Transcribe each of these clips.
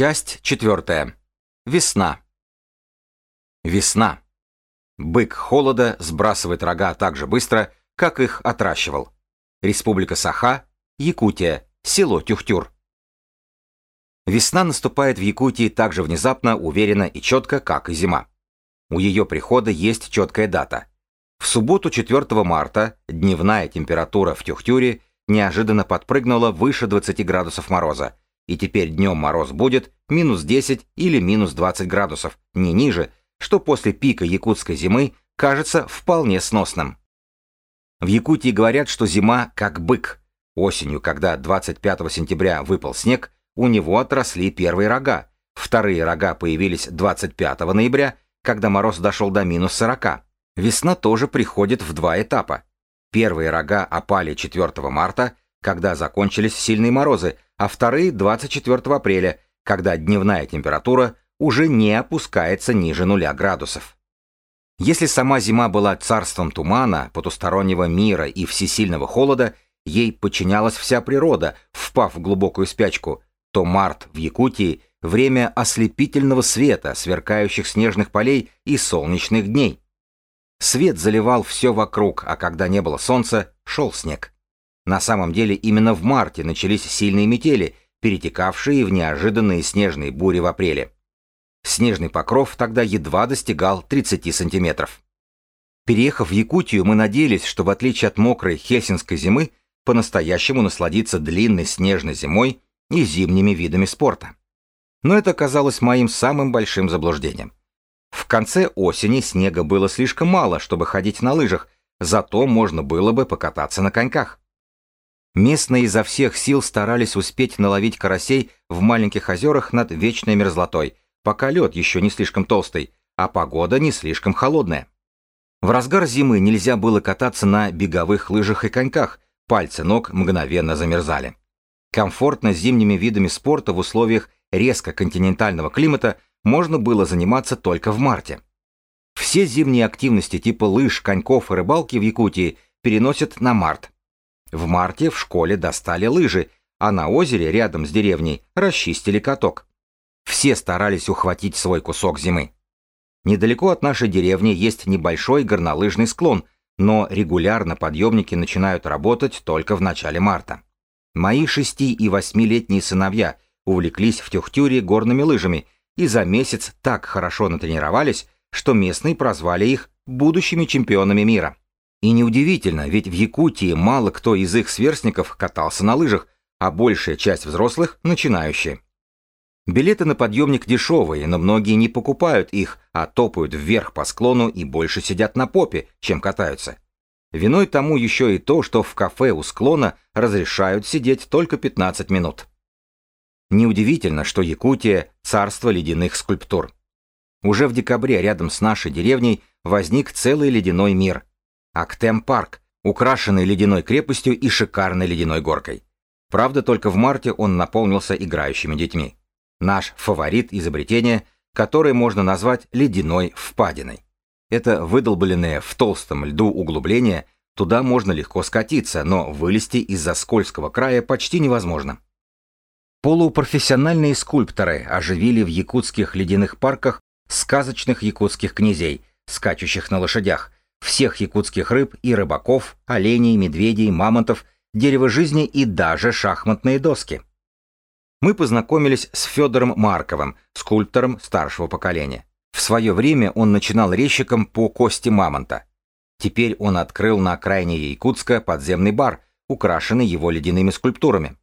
Часть четвертая. Весна. Весна. Бык холода сбрасывает рога так же быстро, как их отращивал. Республика Саха, Якутия, село Тюхтюр. Весна наступает в Якутии так же внезапно, уверенно и четко, как и зима. У ее прихода есть четкая дата. В субботу 4 марта дневная температура в Тюхтюре неожиданно подпрыгнула выше 20 градусов мороза, и теперь днем мороз будет минус 10 или минус 20 градусов, не ниже, что после пика якутской зимы кажется вполне сносным. В Якутии говорят, что зима как бык. Осенью, когда 25 сентября выпал снег, у него отросли первые рога. Вторые рога появились 25 ноября, когда мороз дошел до минус 40. Весна тоже приходит в два этапа. Первые рога опали 4 марта, когда закончились сильные морозы, а вторые 24 апреля, когда дневная температура уже не опускается ниже нуля градусов. Если сама зима была царством тумана, потустороннего мира и всесильного холода, ей подчинялась вся природа, впав в глубокую спячку, то март в Якутии – время ослепительного света, сверкающих снежных полей и солнечных дней. Свет заливал все вокруг, а когда не было солнца, шел снег. На самом деле именно в марте начались сильные метели, перетекавшие в неожиданные снежные бури в апреле. Снежный покров тогда едва достигал 30 сантиметров. Переехав в Якутию, мы надеялись, что в отличие от мокрой хельсинской зимы, по-настоящему насладиться длинной снежной зимой и зимними видами спорта. Но это оказалось моим самым большим заблуждением. В конце осени снега было слишком мало, чтобы ходить на лыжах, зато можно было бы покататься на коньках. Местные изо всех сил старались успеть наловить карасей в маленьких озерах над вечной мерзлотой, пока лед еще не слишком толстый, а погода не слишком холодная. В разгар зимы нельзя было кататься на беговых лыжах и коньках, пальцы ног мгновенно замерзали. Комфортно зимними видами спорта в условиях резко континентального климата можно было заниматься только в марте. Все зимние активности типа лыж, коньков и рыбалки в Якутии переносят на март, в марте в школе достали лыжи, а на озере рядом с деревней расчистили каток. Все старались ухватить свой кусок зимы. Недалеко от нашей деревни есть небольшой горнолыжный склон, но регулярно подъемники начинают работать только в начале марта. Мои шести- и восьмилетние сыновья увлеклись в Тюхтюре горными лыжами и за месяц так хорошо натренировались, что местные прозвали их будущими чемпионами мира. И неудивительно, ведь в Якутии мало кто из их сверстников катался на лыжах, а большая часть взрослых – начинающие. Билеты на подъемник дешевые, но многие не покупают их, а топают вверх по склону и больше сидят на попе, чем катаются. Виной тому еще и то, что в кафе у склона разрешают сидеть только 15 минут. Неудивительно, что Якутия – царство ледяных скульптур. Уже в декабре рядом с нашей деревней возник целый ледяной мир – Актем-парк, украшенный ледяной крепостью и шикарной ледяной горкой. Правда, только в марте он наполнился играющими детьми. Наш фаворит изобретения, который можно назвать ледяной впадиной. Это выдолбленное в толстом льду углубление, туда можно легко скатиться, но вылезти из-за скользкого края почти невозможно. Полупрофессиональные скульпторы оживили в якутских ледяных парках сказочных якутских князей, скачущих на лошадях, всех якутских рыб и рыбаков, оленей, медведей, мамонтов, дерево жизни и даже шахматные доски. Мы познакомились с Федором Марковым, скульптором старшего поколения. В свое время он начинал резчиком по кости мамонта. Теперь он открыл на окраине Якутска подземный бар, украшенный его ледяными скульптурами.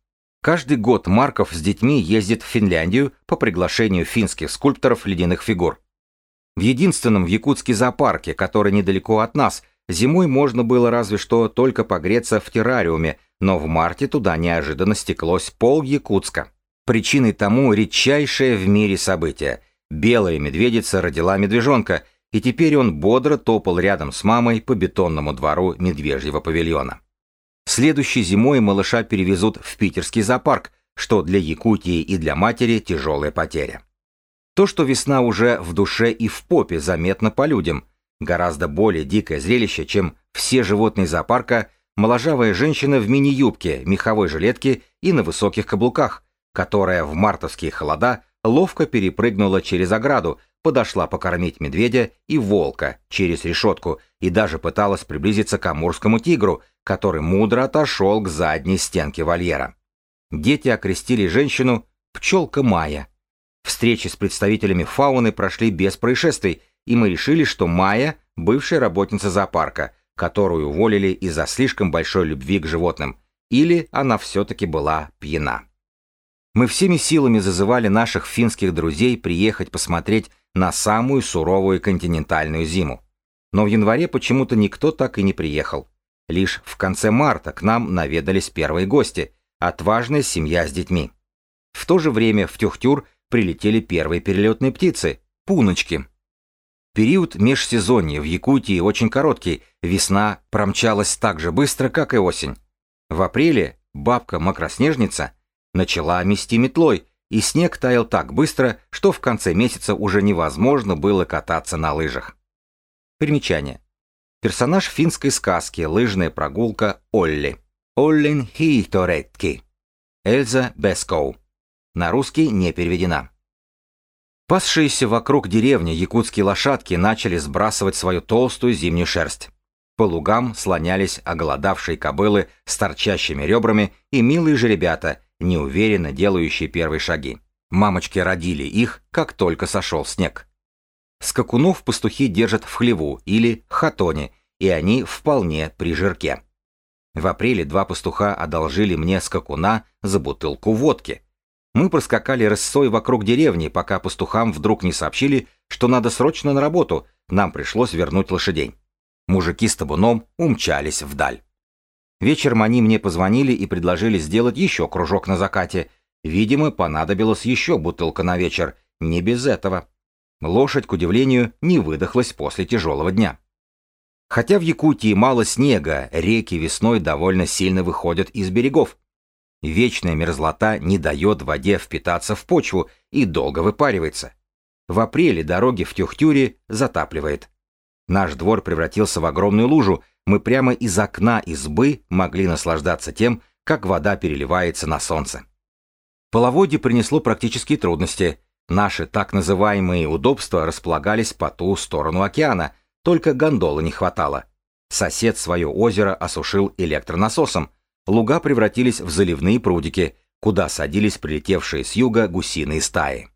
Каждый год Марков с детьми ездит в Финляндию по приглашению финских скульпторов ледяных фигур. В единственном в Якутске зоопарке, который недалеко от нас, зимой можно было разве что только погреться в террариуме, но в марте туда неожиданно стеклось пол Якутска. Причиной тому редчайшее в мире событие. Белая медведица родила медвежонка, и теперь он бодро топал рядом с мамой по бетонному двору медвежьего павильона. Следующей зимой малыша перевезут в питерский зоопарк, что для Якутии и для матери тяжелая потеря. То, что весна уже в душе и в попе заметно по людям. Гораздо более дикое зрелище, чем все животные зоопарка, моложавая женщина в мини-юбке, меховой жилетке и на высоких каблуках, которая в мартовские холода ловко перепрыгнула через ограду, подошла покормить медведя и волка через решетку и даже пыталась приблизиться к амурскому тигру, который мудро отошел к задней стенке вольера. Дети окрестили женщину «пчелка Майя». Встречи с представителями фауны прошли без происшествий, и мы решили, что Майя – бывшая работница зоопарка, которую уволили из-за слишком большой любви к животным, или она все-таки была пьяна. Мы всеми силами зазывали наших финских друзей приехать посмотреть на самую суровую континентальную зиму. Но в январе почему-то никто так и не приехал. Лишь в конце марта к нам наведались первые гости, отважная семья с детьми. В то же время в Тюхтюр прилетели первые перелетные птицы – пуночки. Период межсезонья в Якутии очень короткий, весна промчалась так же быстро, как и осень. В апреле бабка-макроснежница начала мести метлой, и снег таял так быстро, что в конце месяца уже невозможно было кататься на лыжах. Примечание. Персонаж финской сказки «Лыжная прогулка» Олли. Оллин Хиторетки. Эльза Бескоу. На русский не переведена. Пасшиеся вокруг деревни якутские лошадки начали сбрасывать свою толстую зимнюю шерсть. По лугам слонялись оголодавшие кобылы с торчащими ребрами и милые же ребята, неуверенно делающие первые шаги. Мамочки родили их, как только сошел снег. Скакунов пастухи держат в хлеву или хатоне, и они вполне при жирке. В апреле два пастуха одолжили мне скакуна за бутылку водки. Мы проскакали рысцой вокруг деревни, пока пастухам вдруг не сообщили, что надо срочно на работу, нам пришлось вернуть лошадей. Мужики с табуном умчались вдаль. Вечером они мне позвонили и предложили сделать еще кружок на закате. Видимо, понадобилась еще бутылка на вечер, не без этого. Лошадь, к удивлению, не выдохлась после тяжелого дня. Хотя в Якутии мало снега, реки весной довольно сильно выходят из берегов. Вечная мерзлота не дает воде впитаться в почву и долго выпаривается. В апреле дороги в Тюхтюре затапливает. Наш двор превратился в огромную лужу, мы прямо из окна избы могли наслаждаться тем, как вода переливается на солнце. Половодье принесло практические трудности. Наши так называемые удобства располагались по ту сторону океана – только гондолы не хватало. Сосед свое озеро осушил электронасосом. Луга превратились в заливные прудики, куда садились прилетевшие с юга гусиные стаи.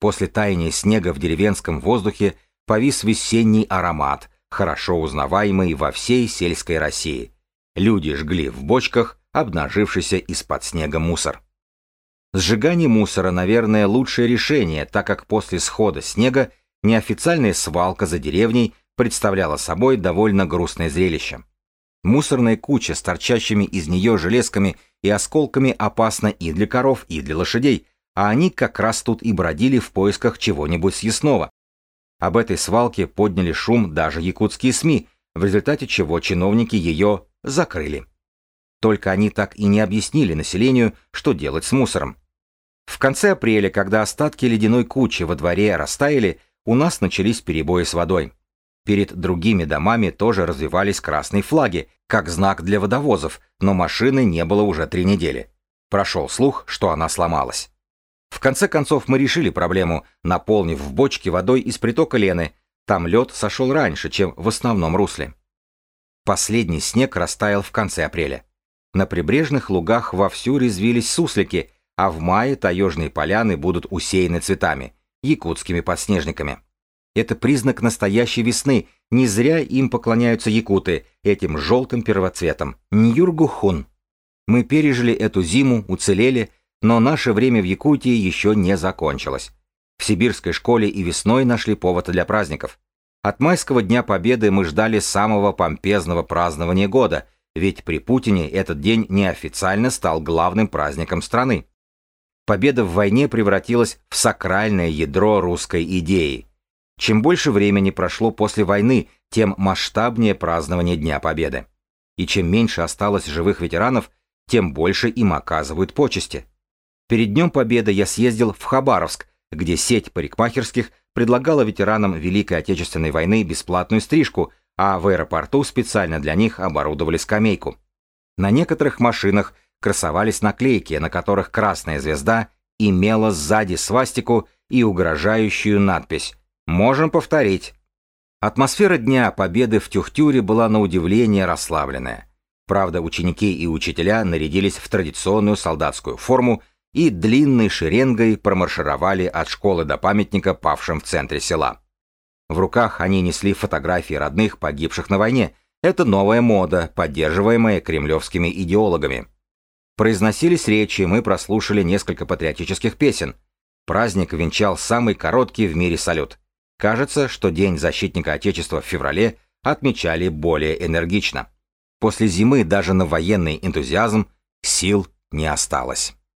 После таяния снега в деревенском воздухе повис весенний аромат, хорошо узнаваемый во всей сельской России. Люди жгли в бочках обнажившийся из-под снега мусор. Сжигание мусора, наверное, лучшее решение, так как после схода снега неофициальная свалка за деревней представляла собой довольно грустное зрелище. Мусорная куча с торчащими из нее железками и осколками опасна и для коров, и для лошадей, а они как раз тут и бродили в поисках чего-нибудь съестного. Об этой свалке подняли шум даже якутские СМИ, в результате чего чиновники ее закрыли. Только они так и не объяснили населению, что делать с мусором. В конце апреля, когда остатки ледяной кучи во дворе растаяли, у нас начались перебои с водой. Перед другими домами тоже развивались красные флаги, как знак для водовозов, но машины не было уже три недели. Прошел слух, что она сломалась. В конце концов мы решили проблему, наполнив в бочке водой из притока Лены. Там лед сошел раньше, чем в основном русле. Последний снег растаял в конце апреля. На прибрежных лугах вовсю резвились суслики, а в мае таежные поляны будут усеяны цветами, якутскими подснежниками. Это признак настоящей весны. Не зря им поклоняются якуты, этим желтым первоцветом. Ньюргухун. Мы пережили эту зиму, уцелели, но наше время в Якутии еще не закончилось. В сибирской школе и весной нашли повод для праздников. От майского Дня Победы мы ждали самого помпезного празднования года, ведь при Путине этот день неофициально стал главным праздником страны. Победа в войне превратилась в сакральное ядро русской идеи – чем больше времени прошло после войны, тем масштабнее празднование Дня Победы. И чем меньше осталось живых ветеранов, тем больше им оказывают почести. Перед Днем Победы я съездил в Хабаровск, где сеть парикмахерских предлагала ветеранам Великой Отечественной войны бесплатную стрижку, а в аэропорту специально для них оборудовали скамейку. На некоторых машинах красовались наклейки, на которых красная звезда имела сзади свастику и угрожающую надпись «Можем повторить». Атмосфера Дня Победы в Тюхтюре была на удивление расслабленная. Правда, ученики и учителя нарядились в традиционную солдатскую форму и длинной шеренгой промаршировали от школы до памятника павшим в центре села. В руках они несли фотографии родных, погибших на войне. Это новая мода, поддерживаемая кремлевскими идеологами. Произносились речи, мы прослушали несколько патриотических песен. Праздник венчал самый короткий в мире салют. Кажется, что День защитника Отечества в феврале отмечали более энергично. После зимы даже на военный энтузиазм сил не осталось.